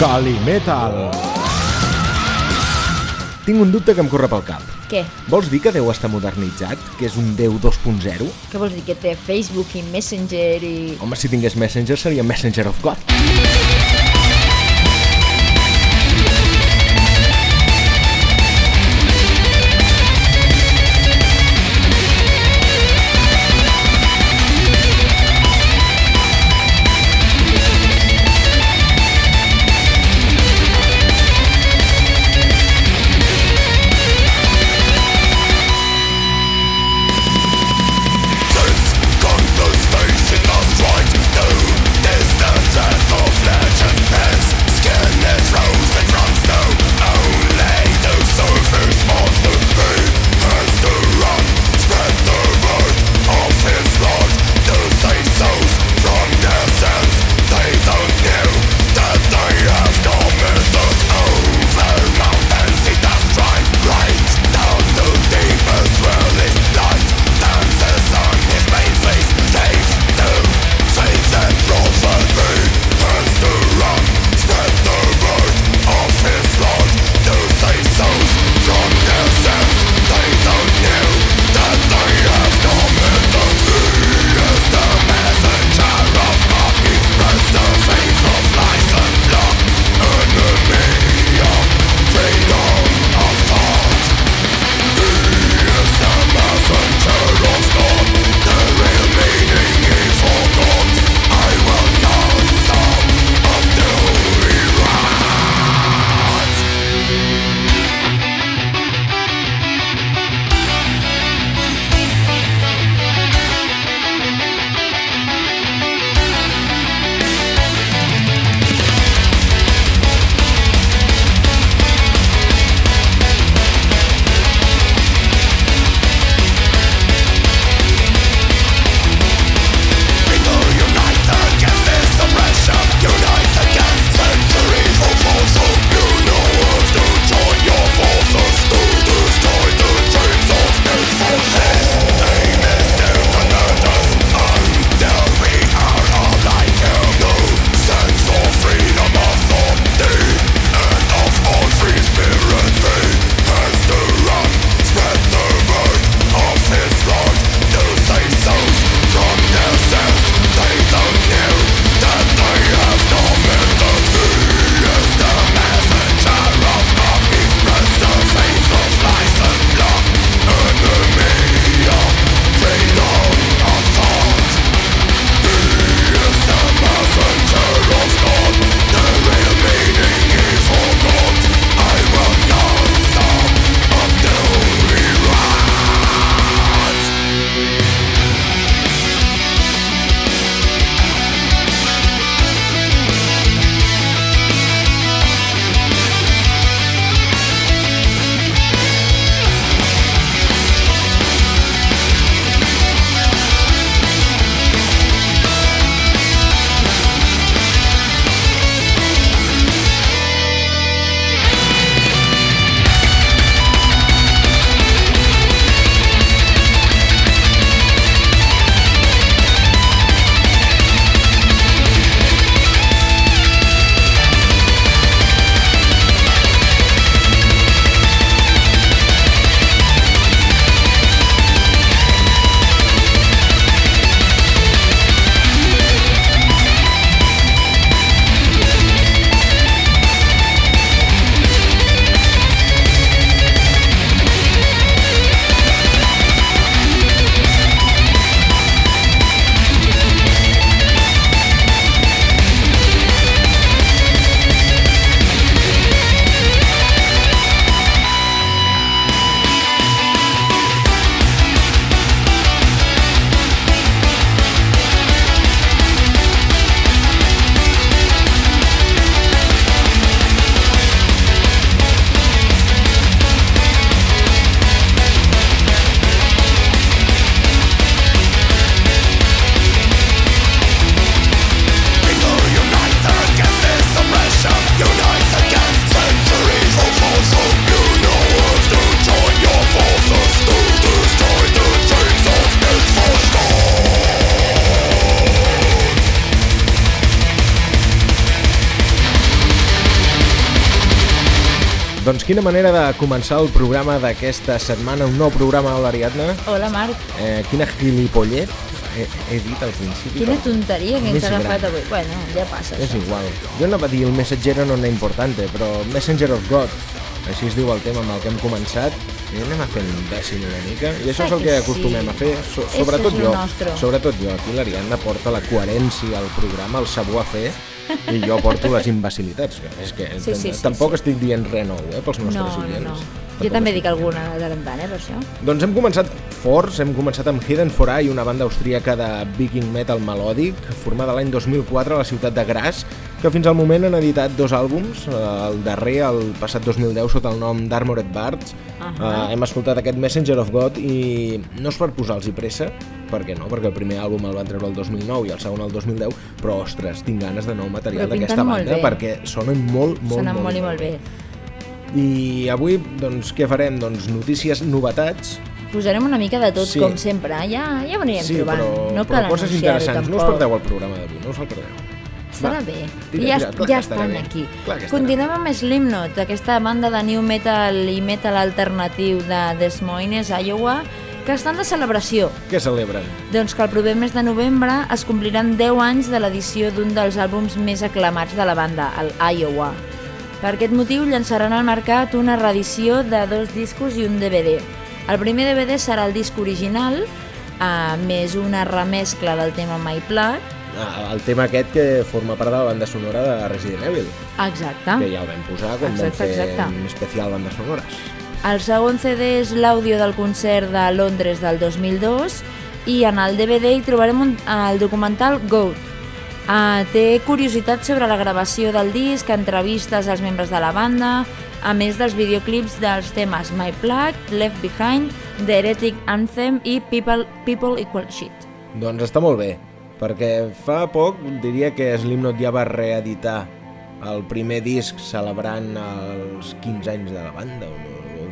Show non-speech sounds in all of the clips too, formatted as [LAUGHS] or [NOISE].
Calimetal. Tinc un dubte que em corre pel cap. Què? Vols dir que Déu està modernitzat? Que és un Déu 2.0? Què vols dir? Que té Facebook i Messenger i... Home, si tingués Messenger seria Messenger of God. Quina manera de començar el programa d'aquesta setmana, un nou programa de l'Ariadna. Hola, Marc. Eh, quina gilipollet he, he dit al principi. Quina tonteria que ens ha agafat avui. Bueno, ja passa És això. igual. Jo anava a dir el messaggero non è importante, però Messenger of God, així es diu el tema amb el que hem començat, i anem a fer l'imbècil una mica, i això és el que que sí. acostumem a fer, so, sobretot és jo. nostre. Sobretot jo. Aquí l'Ariadna porta la coherència al programa, el saber fer, i jo porto les imbecilitats. És que Sí, sí, sí, tampoc sí. estic dient res nou, eh, pels nostres No, no, oients. no. Tampoc Jo també dic alguna de tant en tant, eh, per això. doncs hem començat forts, hem començat amb Hidden for Eye, una banda austríaca de viking metal melòdic, formada l'any 2004 a la ciutat de Graz, que fins al moment han editat dos àlbums, el darrer, el passat 2010, sota el nom d'Armored Bards. Ahà. Eh, hem escoltat aquest Messenger of God i no és per posar-los pressa, perquè no, perquè el primer àlbum el van treure el 2009 i el segon el 2010, però ostres, tinc ganes de nou material d'aquesta banda bé. perquè sonen molt, molt, Sonen molt, molt i molt bé. I avui, doncs, què farem? Doncs notícies, novetats, Posarem una mica de tot, Sí. com sempre. Ja, ja ho anirem Sí, trobant. però, no però coses interessants. No us perdeu el programa d'avui, no us el perdeu. Estarà Va, bé. tira, ja, tira, ja estan bé. aquí. Continuem amb Slipknot, aquesta banda de new metal i metal alternatiu de Des Moines, Iowa, que estan de celebració. Què celebren? Doncs que el proper mes de novembre es compliran 10 anys de l'edició d'un dels àlbums més aclamats de la banda, el Iowa. Per aquest motiu llançaran al mercat una reedició de dos discos i un DVD. El primer DVD serà el disc original, eh, més una remescla del tema My Blood. Ah, el tema aquest que forma part de la banda sonora de Resident Evil, Exacte. que ja el vam posar quan Exacte, vam fer exacte. un especial bandes sonores. El segon CD és l'àudio del concert de Londres del 2002 i en el DVD hi trobarem un, el documental Goat. Uh, té curiositats sobre la gravació del disc, entrevistes als membres de la banda, a més dels videoclips dels temes My Plague, Left Behind, The Heretic Anthem i People, People Equal Shit. Doncs està molt bé, perquè fa poc diria que Slipknot ja va reeditar el primer disc celebrant els 15 anys de la banda, o no,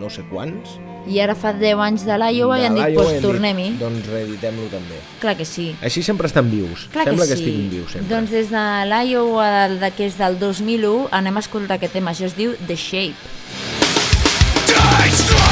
no sé quants. I ara fa 10 anys de l'Iowa i han dit, doncs dit, tornem-hi. Doncs reeditem-lo també. Clar que sí. Així sempre estan vius. Clar Sembla que, que, sí. estiguin vius sempre. Doncs des de l'Iowa que és del 2001 anem a escoltar aquest tema, això es diu The Shape. Too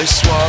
they swallow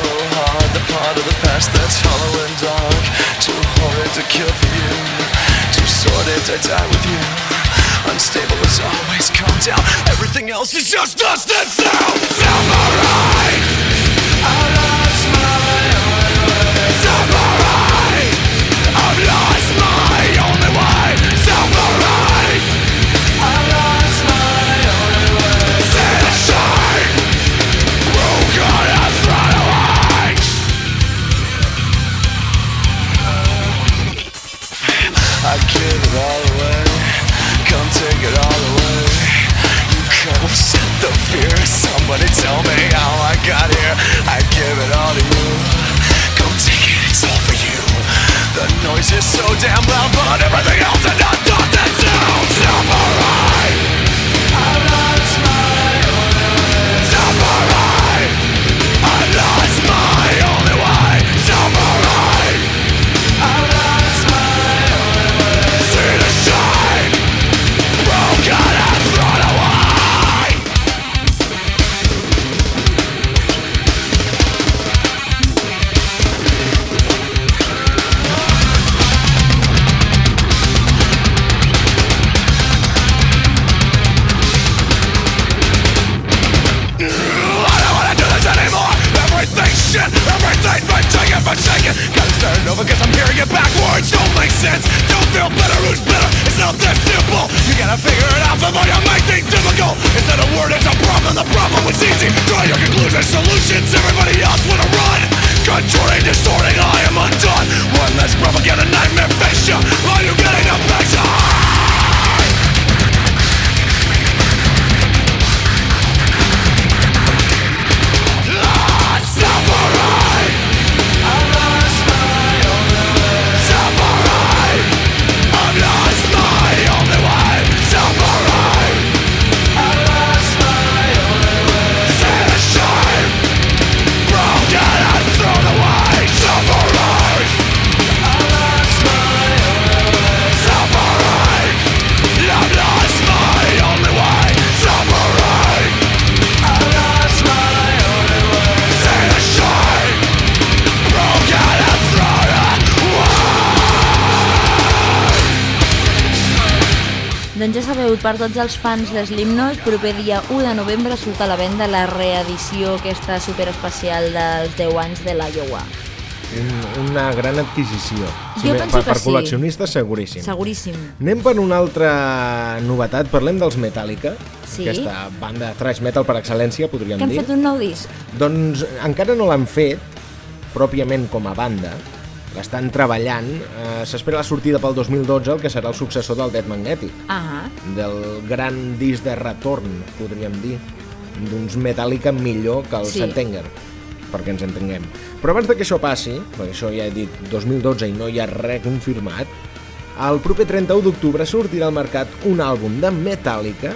tots els fans de Slipknot, proper dia 1 de novembre surt a la venda la reedició aquesta superespecial dels 10 anys de l'Iowa. Un, una gran adquisició. Jo penso per, que per sí. col·leccionistes, seguríssim. Seguríssim. Anem per una altra novetat, parlem dels Metallica, Sí. aquesta banda de thrash metal per excel·lència, podríem Que han dir. fet un nou disc. Doncs encara no l'han fet, pròpiament com a banda, l'estan treballant, eh, s'espera la sortida pel 2012, el que serà el successor del Dead Magnetic, Ah, del gran disc de retorn, podríem dir, d'uns Metallica millor que el Sí. sí. Sentenger, perquè ens entenguem. Però abans de que això passi, perquè això ja he dit 2012 i no hi ha res confirmat, el proper 31 d'octubre sortirà al mercat un àlbum de Metallica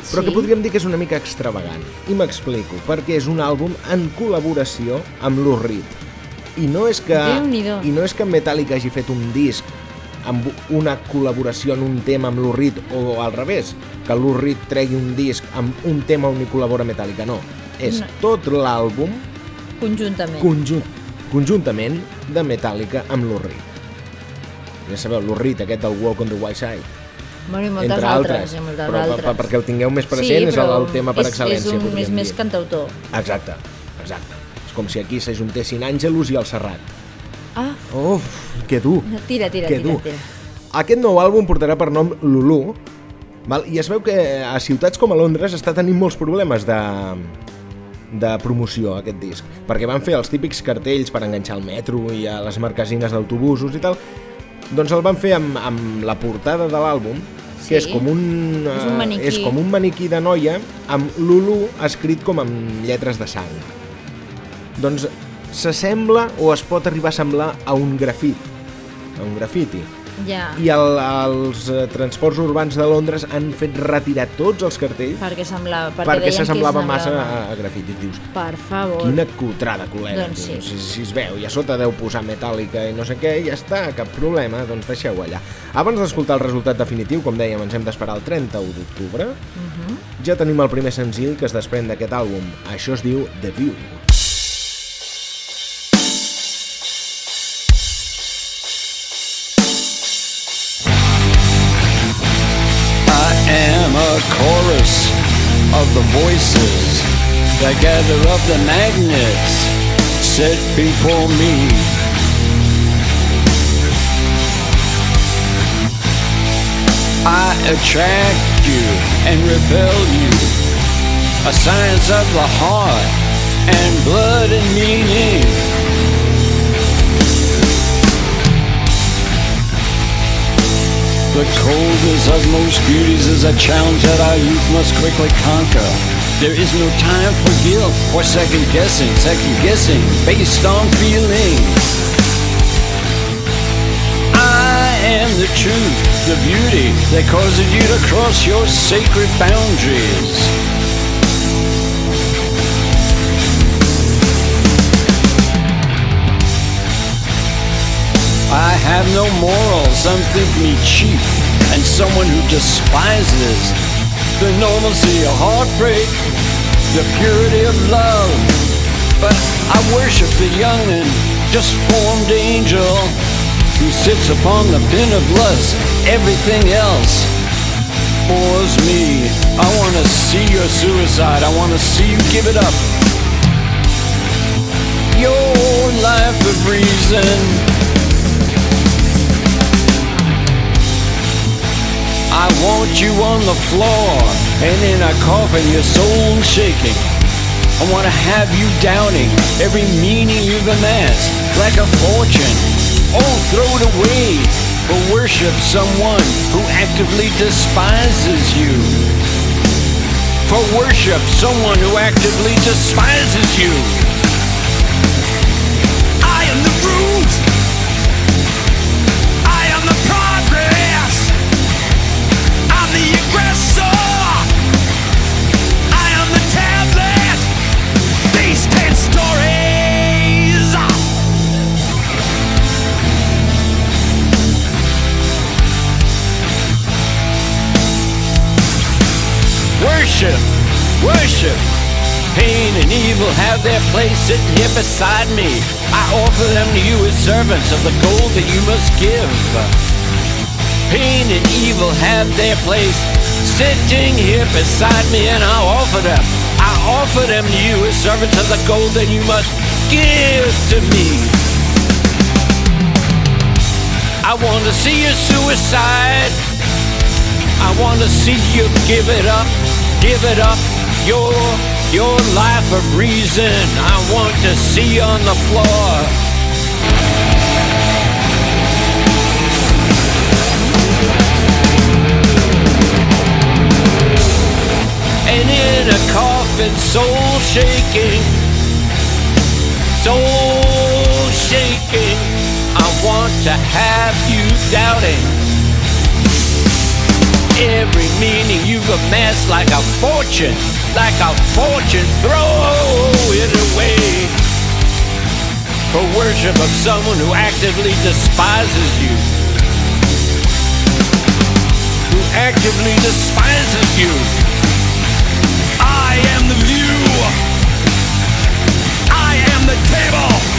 però Sí? que podríem dir que és una mica extravagant. I m'explico, perquè és un àlbum en col·laboració amb Lou Reed. I no és que, i no és que Metallica hagi fet un disc amb una col·laboració en un tema amb Lou Reed o al revés, que Lou Reed tregui un disc amb un tema on hi col·labora Metallica. No, és No. tot l'àlbum conjuntament. conjunt, conjuntament de Metallica amb Lou Reed. Ja sabeu, Lou Reed, aquest del Walk on the White Side, bueno, i moltes entre altres. altres, I moltes però per, altres. per, perquè el tingueu més present sí, és el, el tema per és, excel·lència. És, un, és més dir. cantautor. Exacte, exacte. Com si aquí s'ajuntessin Àngelus i el Serrat. Ah, Uf, que dur. no, tira, tira, que tira, dur. tira. Aquest nou àlbum portarà per nom Lulu, val? i es veu que a ciutats com a Londres està tenint molts problemes de, de promoció aquest disc, perquè van fer els típics cartells per enganxar al metro i a les marquesines d'autobusos i tal, doncs el van fer amb, amb la portada de l'àlbum, que és Sí. com un, És un eh, maniquí. és com un maniquí de noia amb Lulu escrit com amb lletres de sang. Doncs s'assembla o es pot arribar a semblar a un grafit, a un grafiti. Ja, I el, els eh, transports urbans de Londres han fet retirar tots els cartells perquè semblava... Perquè, perquè s'assemblava massa a, a grafiti. Dius, Per favor. quina cutrada, col·lega. Doncs sí. Si, si es veu, i a sota deu posar metàl·lica i no sé què, i ja està, cap problema, doncs deixeu allà. Abans d'escoltar el resultat definitiu, com dèiem, ens hem d'esperar el 31 d'octubre. Mhm. Ja tenim el primer senzill que es desprèn d'aquest àlbum. Això es diu The View. Am a chorus of the voices that gather up the magnets set before me. I attract you and repel you. A science of the heart and blood and meaning. The coldness of most beauties is a challenge that our youth must quickly conquer. There is no time for guilt or second guessing, second guessing based on feelings. I am the truth, the beauty that causes you to cross your sacred boundaries. I have no morals, some think me cheap, and someone who despises the normalcy of heartbreak, the purity of love. But I worship the young and just formed angel who sits upon the pin of lust. Everything else bores me. I want to see your suicide. I want to see you give it up. Your life of reason. I want you on the floor and in a coffin, your soul shaking. I want to have you downing every meaning you've amassed like a fortune. Oh, throw it away for worship someone who actively despises you. For worship someone who actively despises you. Worship, worship. Pain and evil have their place sitting here beside me. I offer them to you as servants of the gold that you must give. pain and evil have their place sitting here beside me and I offer them I offer them to you as servants of the gold that you must give to me I want to see you suicide I want to see you give it up give it up your your life of reason I want to see on the floor and in a coffin, soul shaking, soul shaking. I want to have you doubting every meaning you've amassed like a fortune, like a fortune. Throw it away for worship of someone who actively despises you. Who actively despises you. I am the view. I am the table.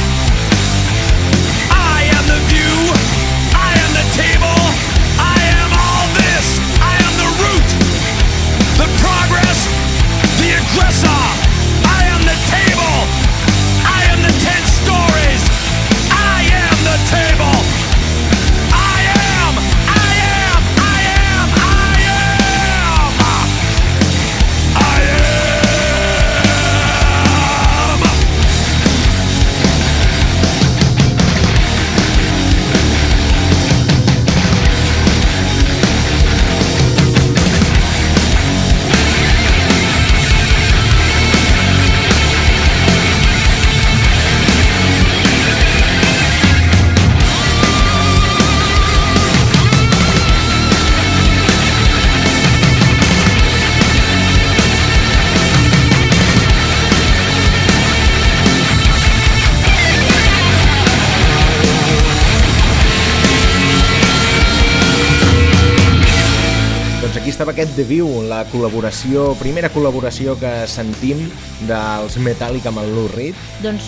The View, la col·laboració, primera col·laboració que sentim dels Metallica amb el Lou Reed. Doncs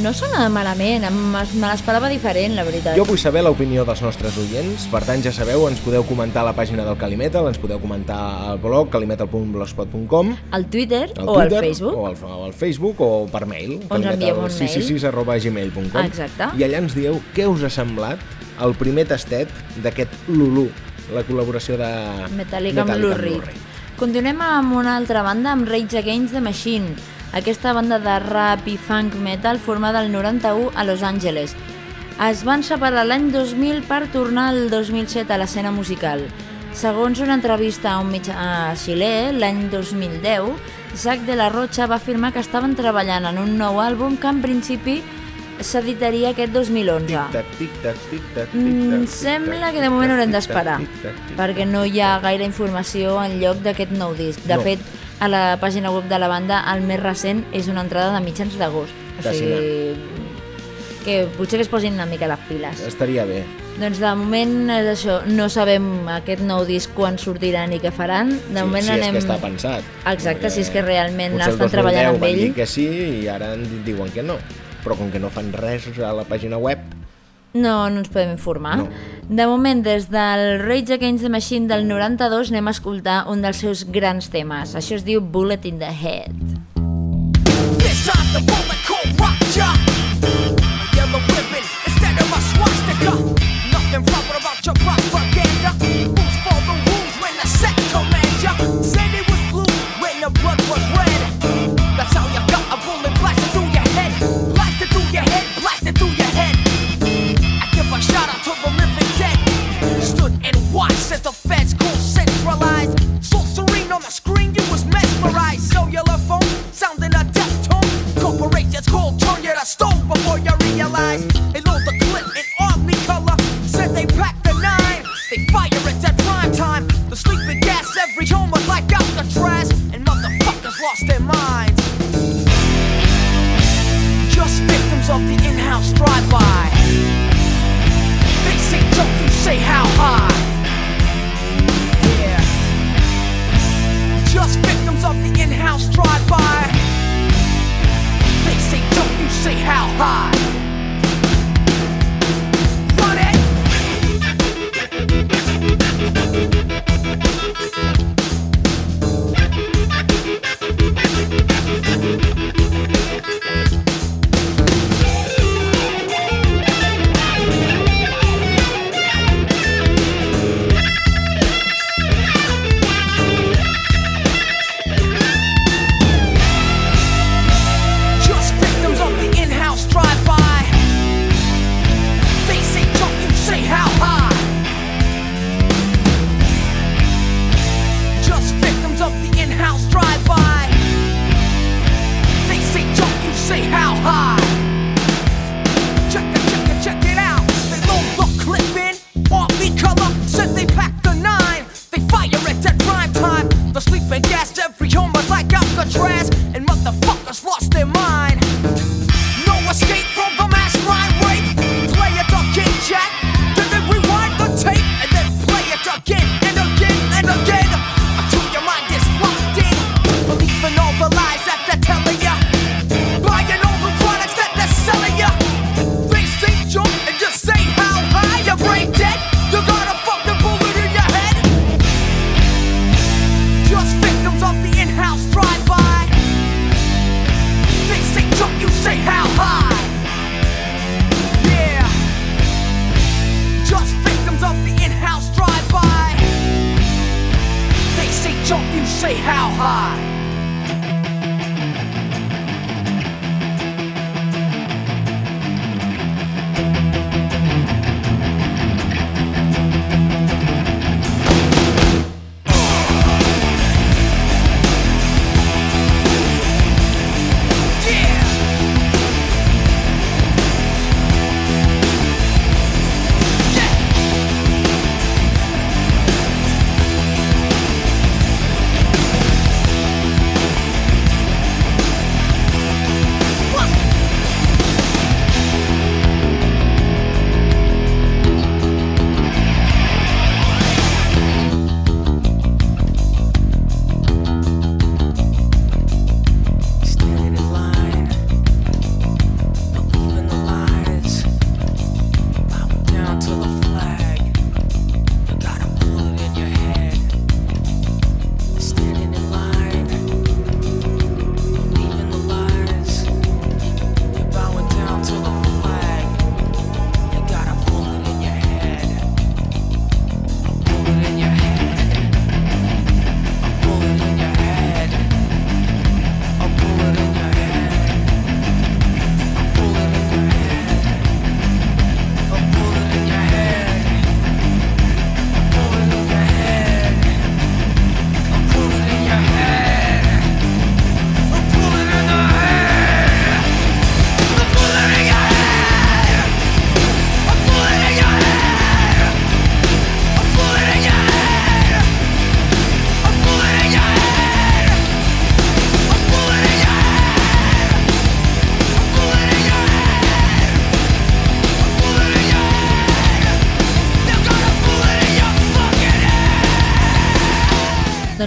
no sona malament, me l'esperava diferent, la veritat. Jo vull saber l'opinió dels nostres oients, per tant ja sabeu, ens podeu comentar a la pàgina del Calimetal, ens podeu comentar al blog calimetal.blogspot.com Al Twitter al o al Twitter, Facebook. o al, o al Facebook o per mail O ens envieu un mail. 666 arroba gmail.com Exacte. i allà ens dieu què us ha semblat el primer tastet d'aquest Lulu la col·laboració de Metallica amb Lou Reed. Continuem amb una altra banda, amb Rage Against the Machine. Aquesta banda de rap i funk metal formada el 91 a Los Angeles. Es van separar l'any 2000 per tornar el 2007 a l'escena musical. Segons una entrevista a un mitjà xilè, l'any 2010, Zac de la Rocha va afirmar que estaven treballant en un nou àlbum que en principi s'editaria aquest 2011. Tic-tac, tic-tac, tic-tac, Mm, sembla que de moment haurem d'esperar, perquè no hi ha gaire informació en lloc d'aquest nou disc. De No. fet, a la pàgina web de la banda, el més recent és una entrada de mitjans d'agost. O sigui, que potser que es posin una mica les piles. Estaria bé. Doncs de moment és això, no sabem aquest nou disc quan sortirà ni què faran. De Sí, moment si anem... és que està pensat. Exacte, si és que realment potser el estan treballant 2010 amb van ell. dir que sí i ara en diuen que no. Però com que no fan res a la pàgina web, No, no ens podem informar. No. De moment, des del Rage Against the Machine del 92 anem a escoltar un dels seus grans temes. Això es diu Bullet in the Head. This time the bullet cold rock ya.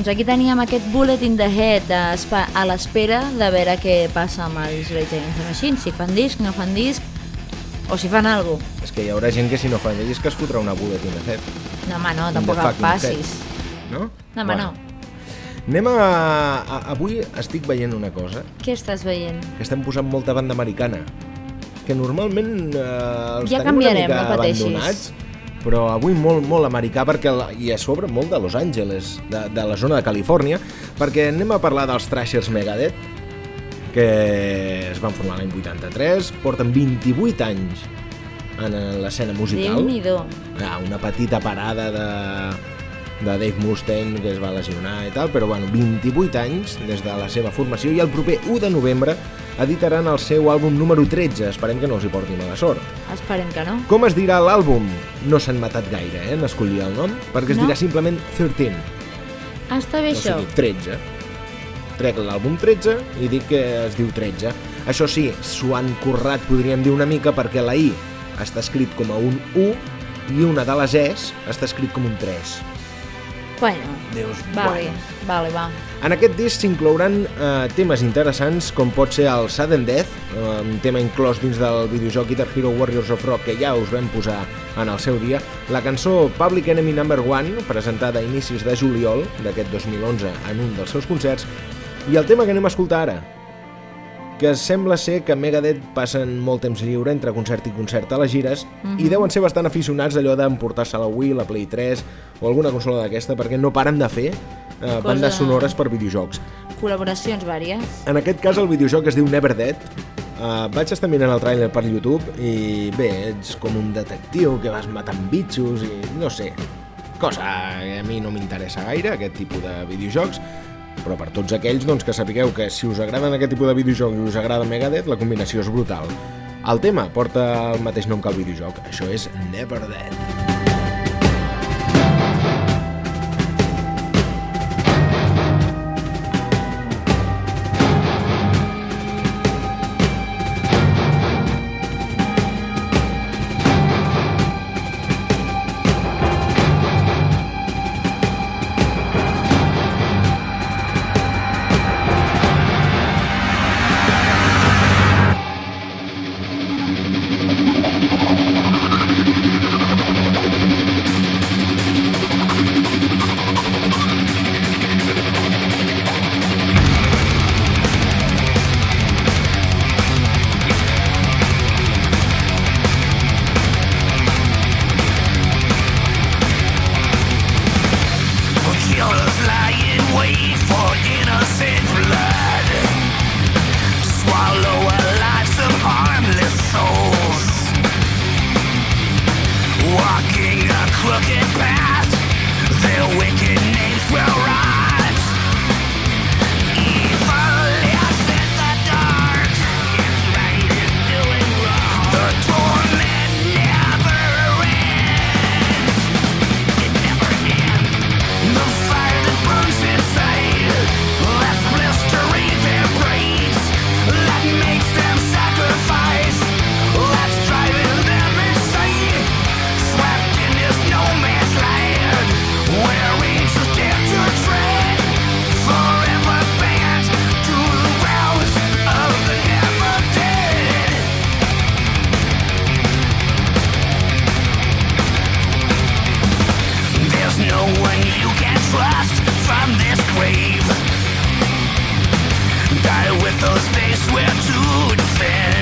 Doncs aquí teníem aquest bullet in the head a l'espera de veure què passa amb els Rage Against the Machine, si fan disc, no fan disc, o si fan alguna cosa. És que hi haurà gent que si no fa disc es fotrà una bullet in the head. No, home, no, tampoc fucking passis. head. No? No, home, no. Anem a, a... Avui estic veient una cosa, Què estàs veient? que estem posant molta banda americana, que normalment eh, els Ja tenim una mica no pateixis. abandonats, però avui molt, molt americà, perquè el, i a sobre molt de Los Angeles, de, de la zona de Califòrnia, perquè anem a parlar dels Thrashers Megadeth, que es van formar l'any 83, porten 28 anys en l'escena musical. Déu-n'hi-do. Ah, una petita parada de, de Dave Mustaine que es va lesionar i tal, però bueno, 28 anys des de la seva formació i el proper 1 de novembre editaran el seu àlbum número 13, esperem que no els hi porti mala sort. Esperem que no. Com es dirà l'àlbum? No s'han matat gaire, eh, en escollir el nom, perquè es No? dirà simplement 13, Ah, està bé o això. sigui, 13. Trec l'àlbum 13 i dic que es diu 13. Això sí, s'ho han currat, podríem dir una mica, perquè la I està escrit com a un 1 i una de les Es està escrit com un 3. Bueno, Dius, vale, bueno. vale, va. En aquest disc s'inclouran eh, temes interessants com pot ser el Sudden Death, eh, un tema inclòs dins del videojoc Guitar Hero Warriors of Rock que ja us vam posar en el seu dia, la cançó Public Enemy Number 1, presentada a inicis de juliol d'aquest 2011 en un dels seus concerts, i el tema que anem a escoltar ara, que sembla ser que Megadeth passen molt temps lliure entre concert i concert a les gires i deuen ser bastant aficionats allò d'emportar-se la Wii, la Play 3 o alguna consola d'aquesta perquè no paren de fer eh, bandes sonores per videojocs. Col·laboracions vàries. En aquest cas el videojoc es diu Never Dead. Uh, vaig estar mirant el tràiler per YouTube i bé, ets com un detectiu que vas matant bitxos i no sé, cosa que a mi no m'interessa gaire, aquest tipus de videojocs, però per tots aquells doncs, que sapigueu que si us agraden aquest tipus de videojoc i us agrada Megadeth, la combinació és brutal. El tema porta el mateix nom que el videojoc, això és Never Dead. man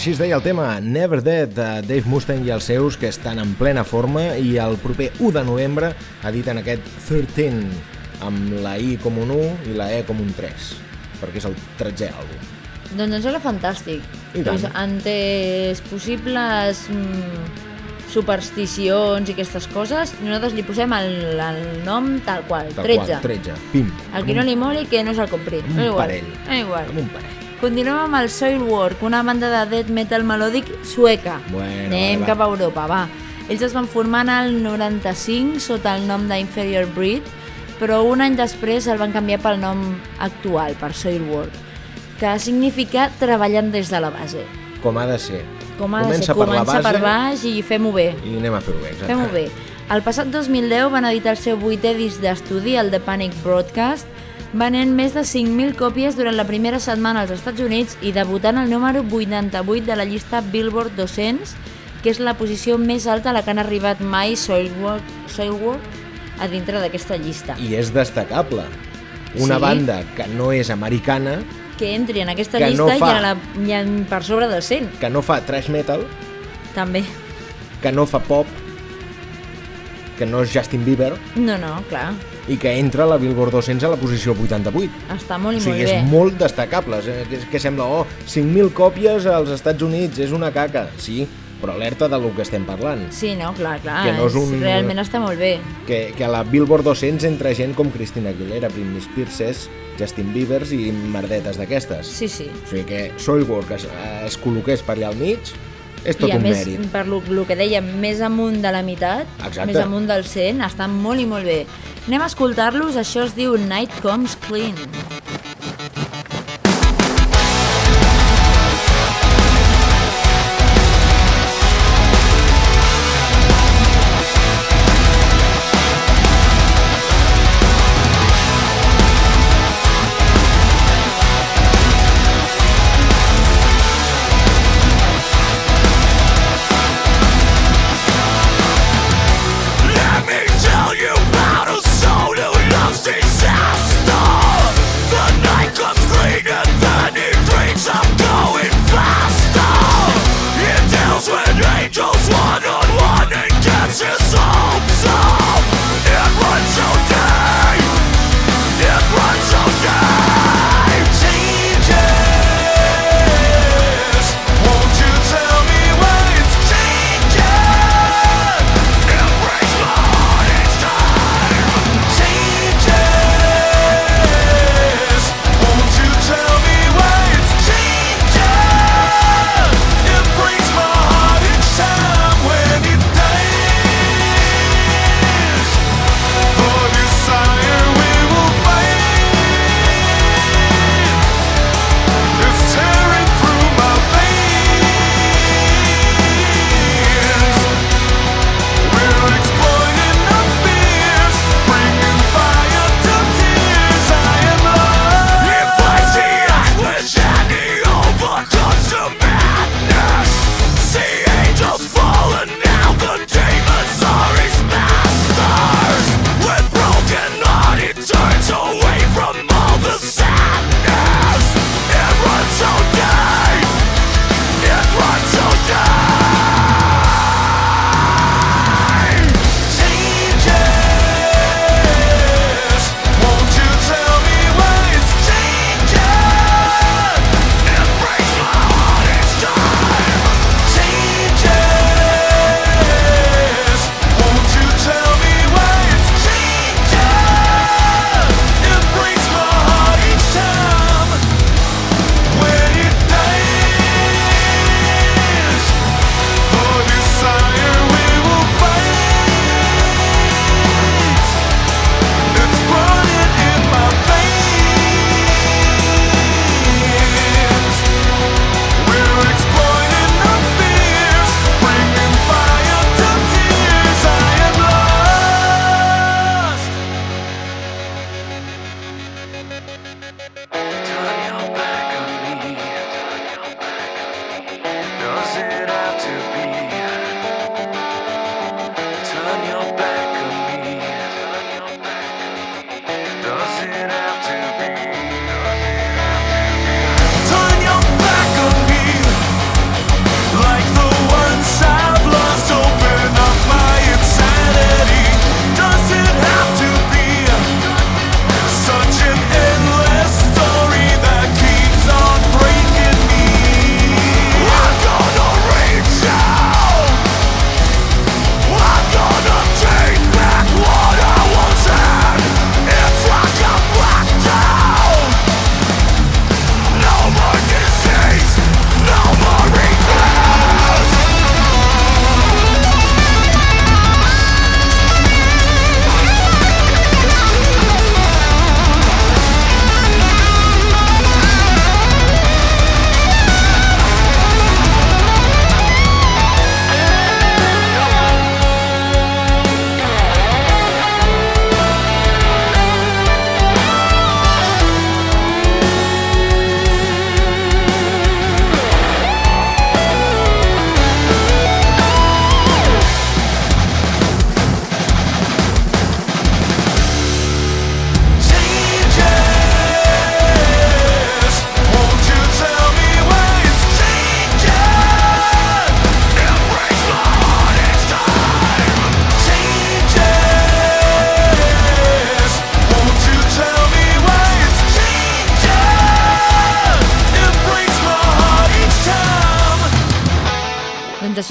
així es deia el tema Never Dead de Dave Mustaine i els seus que estan en plena forma i el proper 1 de novembre editen aquest 13 amb la I com un 1 i la E com un 3 perquè és el 13è àlbum. Doncs em sembla fantàstic. I tant. Doncs antes possibles mm, supersticions i aquestes coses, nosaltres li posem el, el nom tal qual, Tal 13. Qual, 13. Pim. El que no li moli que no se'l compri. Amb No un igual. parell. No igual. Amb un parell. Continuem amb el Soilwork, una banda de death metal melòdic sueca. Bueno, Anem va, va. cap a Europa, va. Ells es van formar en el 95 sota el nom d'Inferior Breed, però un any després el van canviar pel nom actual, per Soilwork, que significa treballant des de la base. Com ha de ser. Com ha de Comença ser, per la comença base per baix i fem-ho bé. i anem a fer-ho bé. exacte. Fem-ho bé. El passat 2010 van editar el seu vuitè disc d'estudi, el The Panic Broadcast, venent més de 5.000 còpies durant la primera setmana als Estats Units i debutant al número 88 de la llista Billboard 200, que és la posició més alta a la que han arribat mai Soilwork, Soilwork a dintre d'aquesta llista. I és destacable. Una Sí. banda que no és americana, Que entri en aquesta Que no llista fa- i, la, i en, per sobre del 100, que no fa trash metal, també. que no fa pop, que no és Justin Bieber No, no, clar, i que entra a la Billboard 200 a la posició 88. està molt O i sigui, molt bé. és molt destacable. És, que, que sembla, oh, 5.000 còpies als Estats Units, és una caca. Sí, però alerta del que estem parlant. Sí, no, clar, clar, Que no és un- realment està molt bé. Que, que a la Billboard 200 entra gent com Christina Aguilera, Britney Spears, Justin Bieber i merdetes d'aquestes. Sí, sí. O sigui que Soilwork es, es col·loqués per allà al mig, és tot I a un més, mèrit. per lo, lo que dèiem, més amunt de la meitat, Exacte. més amunt del 100, està molt i molt bé. Anem a escoltar-los, això es diu Night Comes Clean.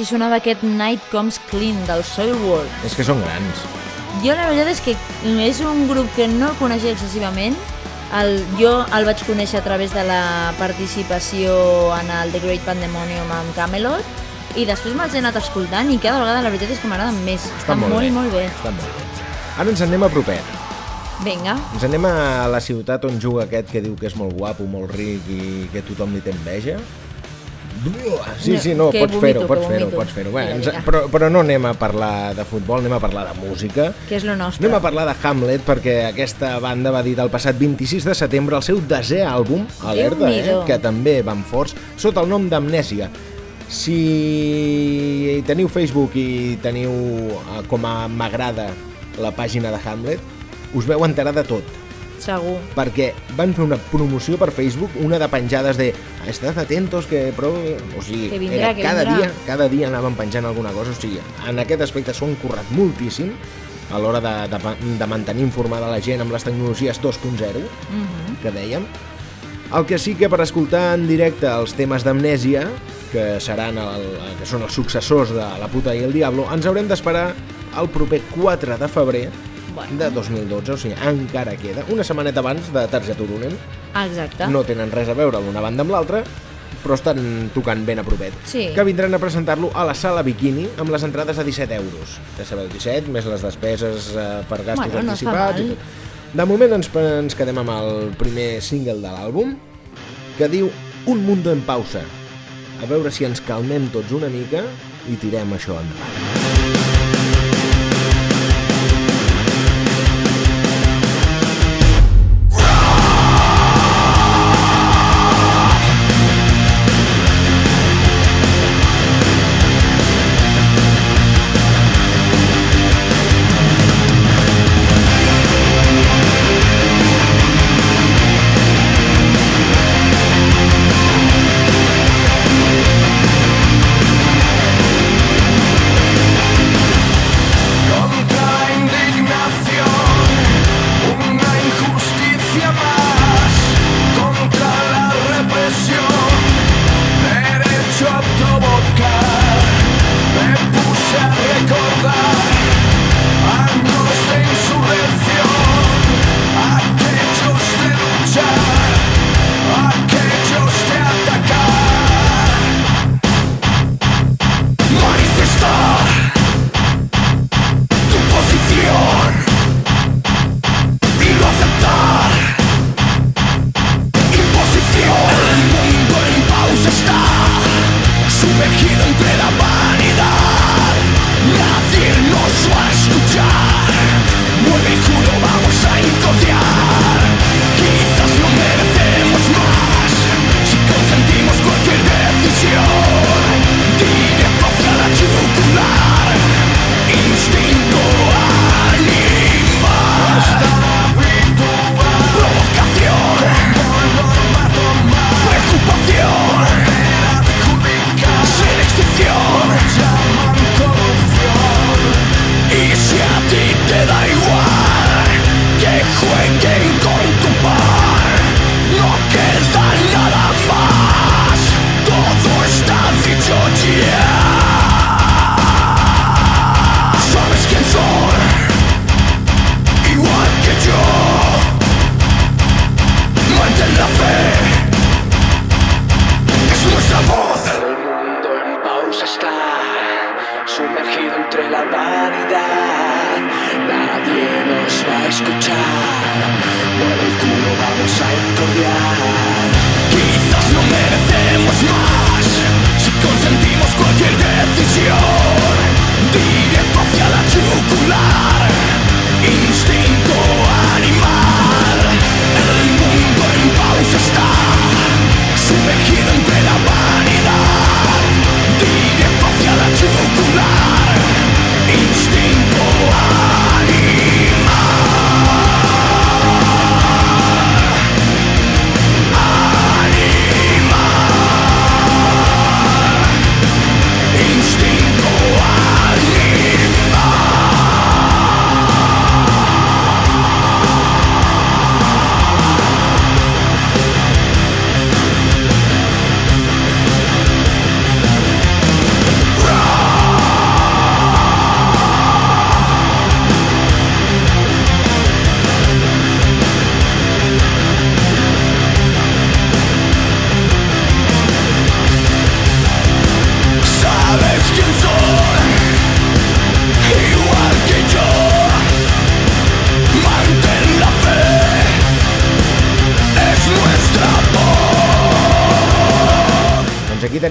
Sonava aquest Night Comes Clean del Soilwork. És que són grans. Jo la veritat és que és un grup que no el coneixia excessivament. El, jo el vaig conèixer a través de la participació en el The Great Pandemonium amb Camelot i després me'ls he anat escoltant i cada vegada la veritat és que m'agraden més. Estan molt, molt, bé. molt bé. Estan molt bé. Ara ens en anem a propet. Vinga, Ens anem a la ciutat on juga aquest que diu que és molt guapo, molt ric i que tothom li té enveja. Sí, sí, no, Que pots fer-ho, pots fer-ho, pots fer-ho. Ens, vinga. però, però no anem a parlar de futbol, anem a parlar de música. que és lo nostre. Anem a parlar de Hamlet perquè aquesta banda va dir el passat 26 de setembre el seu desè àlbum, alerta, eh, que també van forts, sota el nom d'Amnèsia. Si teniu Facebook i teniu eh, com a m'agrada la pàgina de Hamlet, us veu enterar de tot Segur. perquè van fer una promoció per Facebook, una de penjades de estad atentos que prou... O sigui, Que vindrà, era que cada vindrà. dia, cada dia anaven penjant alguna cosa, o sigui, en aquest aspecte s'ho han currat moltíssim a l'hora de, de, de mantenir informada la gent amb les tecnologies 2.0, Mhm. que dèiem. El que sí que per escoltar en directe els temes d'amnèsia, que seran el, que són els successors de La puta i el diablo, ens haurem d'esperar el proper 4 de febrer Bueno. de 2012, o sigui, encara queda, una setmaneta abans de Tarja Turunen. Exacte. No tenen res a veure l'una banda amb l'altra, però estan tocant ben a propet. Sí. Que vindran a presentar-lo a la sala Bikini amb les entrades a 17 euros. Ja sabeu, 17, més les despeses eh, per gastos Bueno, no anticipats i tot. De moment ens, ens quedem amb el primer single de l'àlbum, que diu Un mundo en pausa. A veure si ens calmem tots una mica i tirem això endavant.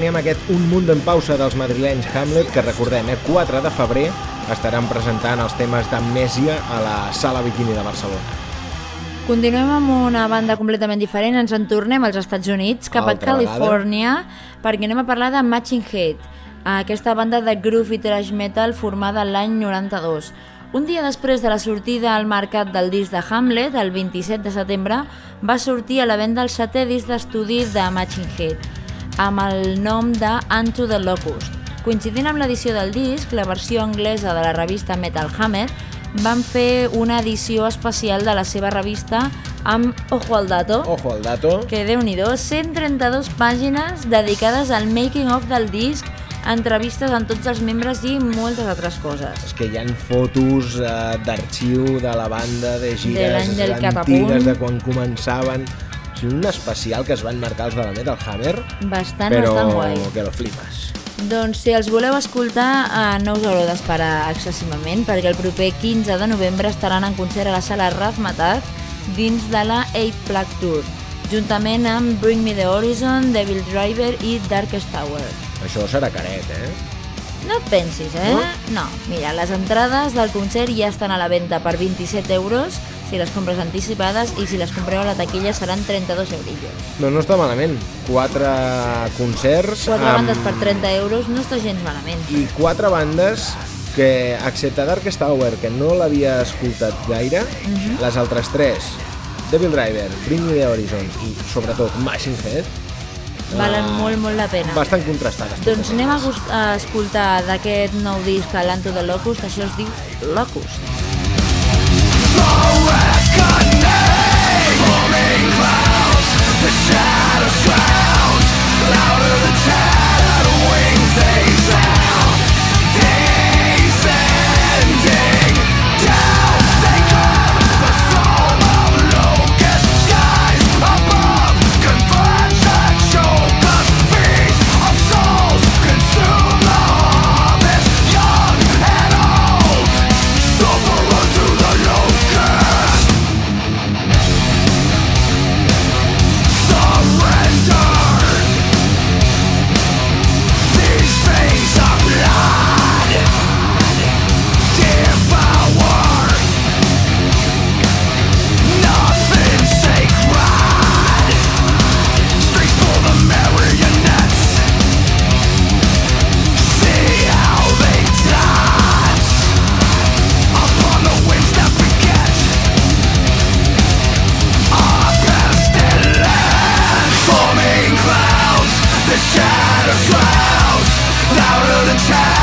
Teníem aquest Un mundo en pausa dels madrilenys Hamlet, que recordem, eh, 4 de febrer estaran presentant els temes d'Amnèsia a la Sala Bikini de Barcelona. Continuem amb una banda completament diferent, ens en tornem als Estats Units, cap Altra a Califòrnia, perquè anem a parlar de Matching Head, aquesta banda de groove i thrash metal formada l'any 92. Un dia després de la sortida al mercat del disc de Hamlet, el 27 de setembre, va sortir a la venda el setè disc d'estudi de Matching Head, amb el nom de Unto the Locust. Coincidint amb l'edició del disc, la versió anglesa de la revista Metal Hammer van fer una edició especial de la seva revista amb, ojo al dato, Ojo al dato. que déu nhi 132 pàgines dedicades al making of del disc, entrevistes amb tots els membres i moltes altres coses. És que hi han fotos eh, d'arxiu de la banda, de De gires del antigues, de quan començaven. Un especial que es van marcar els de la Metal Hammer, Bastant, però bastant guai. que lo flipes. Doncs si els voleu escoltar, eh, no us haureu d'esperar excessivament, perquè el proper 15 de novembre estaran en concert a la sala Razmataz dins de la 8 Plague Tour, juntament amb Bring Me The Horizon, Devil Driver i Darkest Tower. Això serà caret, eh? No et pensis, eh? No? mira, les entrades del concert ja estan a la venda per 27 euros si les compres anticipades i si les compreu a la taquilla seran 32 eurillos. Doncs no està malament. Quatre concerts Quatre amb- bandes per 30 euros no està gens malament. i quatre bandes que, excepte Darkest Tower, que no l'havia escoltat gaire, Mhm. les altres tres, Devil Driver, Bring Me The Horizon i, sobretot, Machine Head, Valen ah, molt, molt la pena. bastant contrastades. Doncs anem a, a escoltar d'aquest nou disc, l'Anto de Locust, això es diu Locust. shadows drown Louder the tattered wings they sound child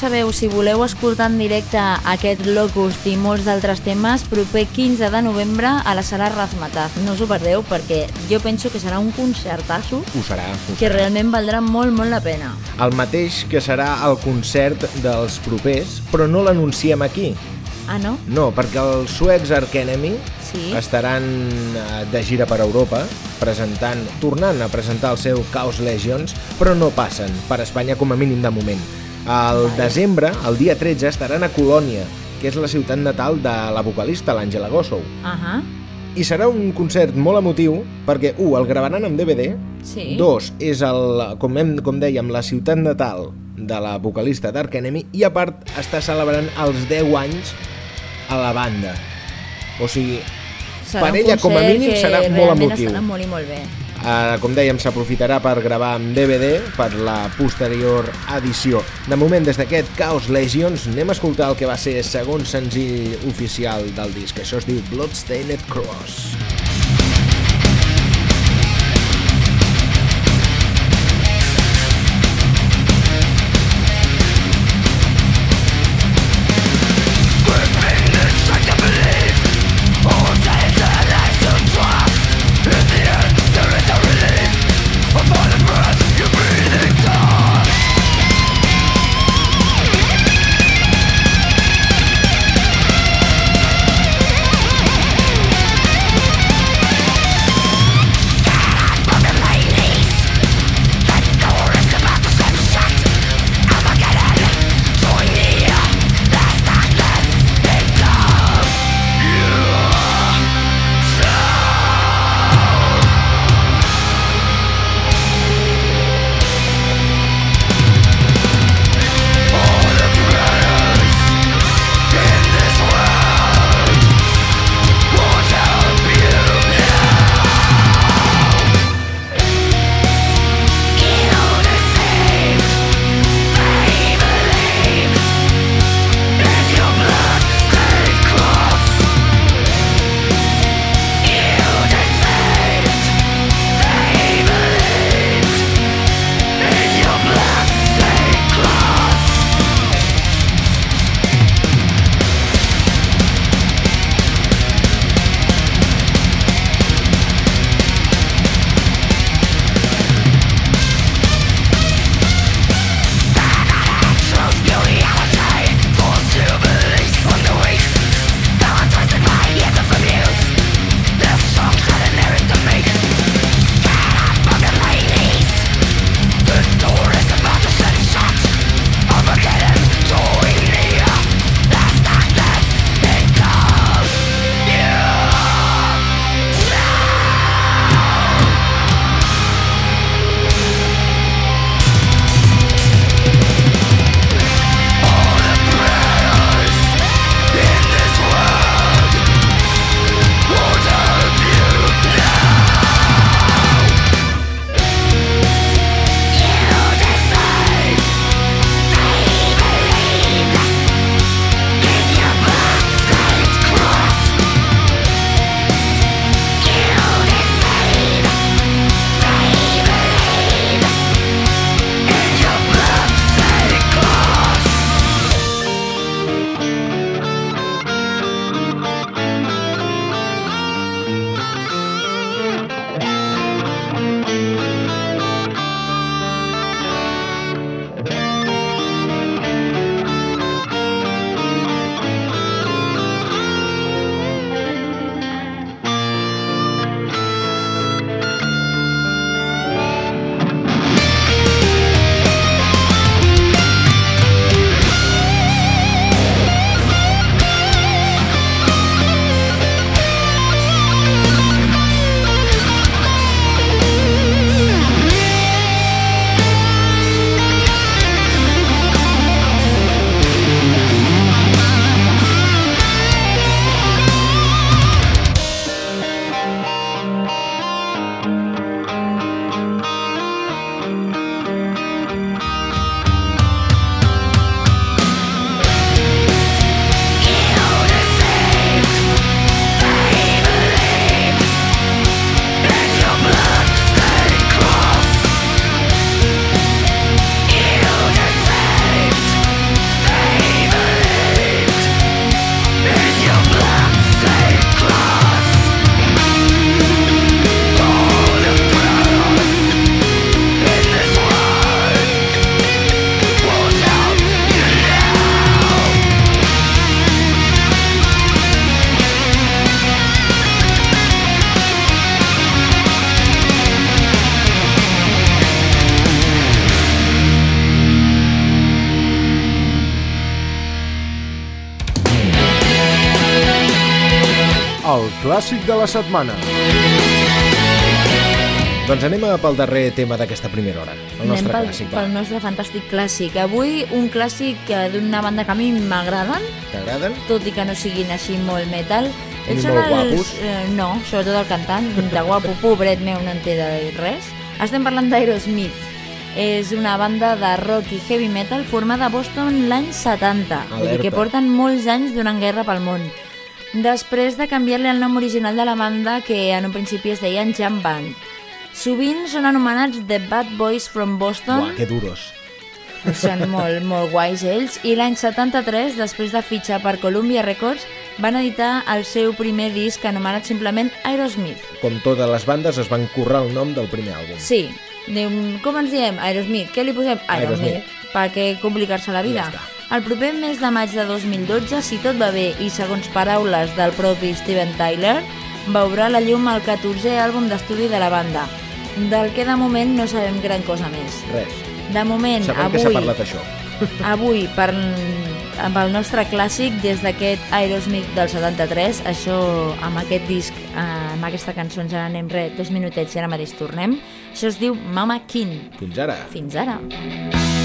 sabeu, si voleu escoltar en directe aquest Locust i molts d'altres temes, proper 15 de novembre a la sala Razmataz. No us ho perdeu perquè jo penso que serà un concertasso Ho serà, ho que serà. realment valdrà molt, molt la pena. El mateix que serà el concert dels propers, però no l'anunciem aquí. Ah, no? No, perquè els suecs Ark Enemy Sí. estaran eh, de gira per Europa, presentant, tornant a presentar el seu Chaos Legions, però no passen per Espanya com a mínim de moment. Al desembre, el dia 13, estaran a Colònia, que és la ciutat natal de la vocalista, l'Àngela Gossou. Ahà, I serà un concert molt emotiu perquè, un, el gravaran en DVD, sí. Dos, és el, com, hem, com dèiem, la ciutat natal de la vocalista d'Ark Enemy i a part està celebrant els 10 anys a la banda. O sigui, Serà per ella com a mínim serà molt emotiu. estarà molt i molt bé. Eh, com dèiem, s'aprofitarà per gravar en DVD per la posterior edició. De moment, des d'aquest Chaos Legions, anem a escoltar el que va ser segon senzill oficial del disc. Això es diu Bloodstained Cross. Bloodstained setmana. Doncs anem a pel darrer tema d'aquesta primera hora, el Anem nostre pel, clàssic. va. pel nostre fantàstic clàssic. Avui un clàssic d'una banda que a mi m'agraden, T'agraden? tot i que no siguin així molt metal. Ni Ells molt són guapos. Eh, no, sobretot el cantant, de guapo, [LAUGHS] pobret meu, no en té de res. Estem parlant d'Aerosmith. És una banda de rock i heavy metal formada a Boston l'any 70. Vull dir que porten molts anys donant guerra pel món. Després de canviar-li el nom original de la banda, que en un principi es deien Jam Band. Sovint són anomenats The Bad Boys from Boston. Buah, que duros. Són molt, molt guais ells. I l'any 73, després de fitxar per Columbia Records, van editar el seu primer disc anomenat simplement Aerosmith. Com totes les bandes es van currar el nom del primer àlbum. Sí, diu, com ens diem? Aerosmith. Què li posem? Aerosmith. Aerosmith. Per què complicar-se la vida? Ja està. El proper mes de maig de 2012, si tot va bé i segons paraules del propi Steven Tyler, veurà la llum el 14è àlbum d'estudi de la banda, del que de moment no sabem gran cosa més. Res. De moment, Sabem que s'ha avui, parlat això. [LAUGHS] avui per, amb el nostre clàssic des d'aquest Aerosmith del 73 això amb aquest disc eh, amb aquesta cançó ens n'anem res dos minutets i ara mateix tornem això es diu Mama King Fins ara. fins ara Ain't